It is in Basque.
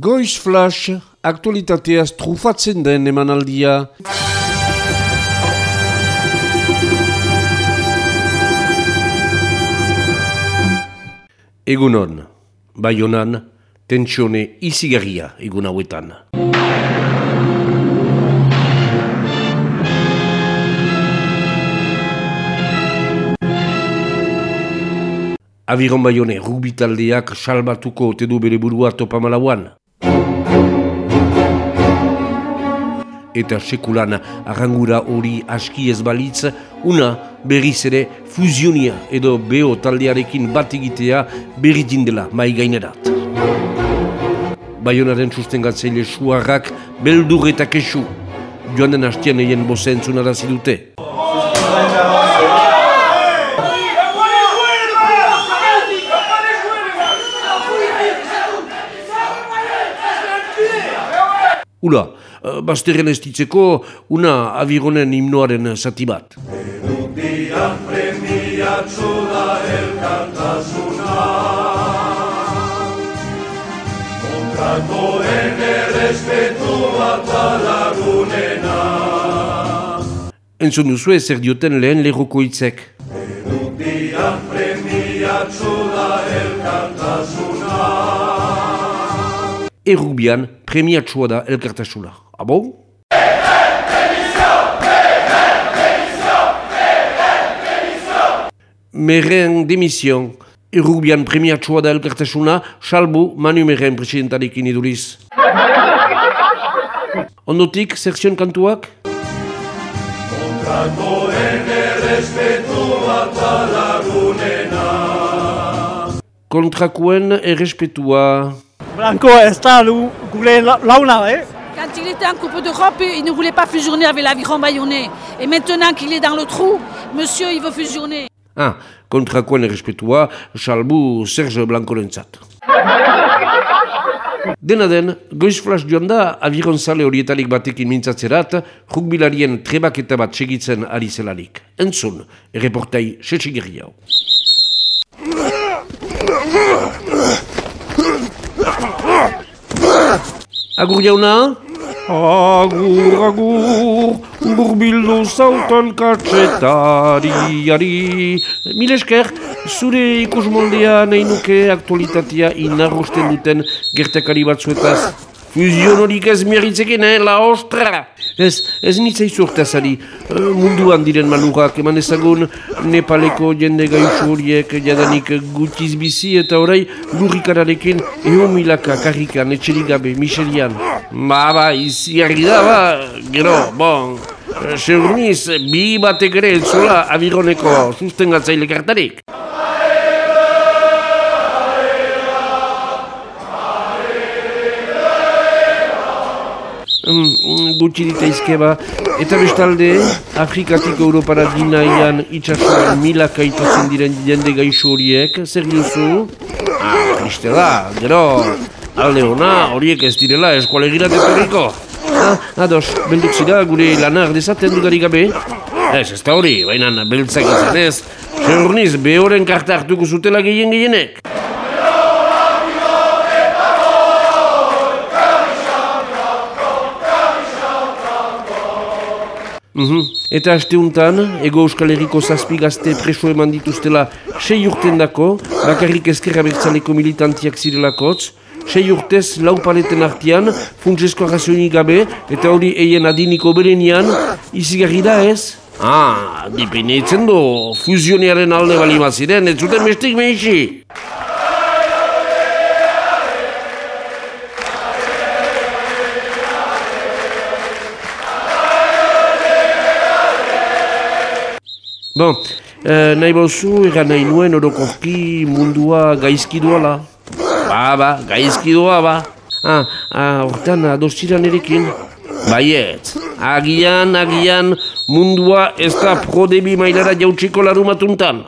Goiz Flash, aktualitateaz trufatzen den emanaldia. Egunon, baionan, tentsione izigarria egun hauetan. Abiron baione, rugby taldeak salbatuko tedu bere burua topamalauan. Eta sekulan arrangura hori aski ez balitz, una berriz ere fuzionia edo beho taldearekin bat egitea berri dindela mai gainerat. Baionaren sustengatzeile suarrak beldur eta kesu, joan den hastian egin bozen zunarazi dute. Ula, uh, bazterren ez ditzeko, una abironen himnoaren zati bat. Edukian premiatxo da elkartasuna Kontratoen errespetu bat alagunena Entzun duzu zer dioten lehen lerroko hitzek. Edukian premiatxo da elkartasuna Errubian premiatsua da elkartasuna. Abo? Meren demision. Errubian premiatsua da elkartasuna, salbu Manu Meren presidentarekin iduriz. Ondotik, sekzion kantuak? Kontratoen errespetu bat alagunena Kontrakuen errespetua. Blanco lu- gure la- launa, eh? Quand il était en Coupe d'Europe, il ne voulait pas fusionner avec l'aviron bayonnais. Et maintenant qu'il est dans le trou, monsieur, il veut fusionner. Ah, kontrakuen errespetua, salbu Serge Blancorentzat. Dena den, goiz flash joan da, abironzale horietarik batekin mintzatzerat, rugbilarien trebaketa bat segitzen ari zelarik. Entzun, erreportai setxigirri hau. Agur jauna? Agur, agur, burbildu zautan katsetariari. Mil esker, zure ikusmoldea nahi nuke aktualitatea inarrosten duten gertakari batzuetaz. Fuzion horik ez miarritzeken, eh, la ostra! Ez, ez nitzai zuertazari, uh, munduan diren malurak, eman ezagun Nepaleko jende gaixo horiek jadanik gutiz bizi eta orai lurrikararekin eho milaka karrikan, etxerik gabe, miserian. Ba, ba, iziarri da, ba, gero, bon, eh, seurniz, bi batek ere entzola abironeko sustengatzaile kartarik. Gutxi ditaizke ba. Eta bestalde, Afrikatik Europara dinaian itxasuan milaka itotzen diren jende gaixo horiek, zer diozu? Ah, triste da, gero, alde ona, horiek ez direla eskualegirat etorriko. Ah, ados, belduk zira gure lanar dezaten dudarik gabe? Ez, ez da hori, baina beltzak izan ez. Seurniz, behoren karta hartuko zutela gehien gehienek. Mhm. Eta asteuntan, ego euskal herriko zazpi gazte preso eman dituztela sei urten dako, bakarrik ezkerra bertzaleko militantiak zirelakotz, sei urtez lau paleten artian, funtsesko arrazionik gabe, eta hori eien adiniko berenian, izigarri da ez? Ah, dipenetzen do, fuzionearen alde bali maziren, ez zuten bestik mehixi. Bon, eh, nahi bauzu, egan nahi nuen orokorki mundua gaizki duala. Ba, ba, gaizki doa, ba. Ah, ah, hortan adostiran erekin. Baiet, agian, agian, mundua ez da prodebi mailara jautsiko larumatuntan.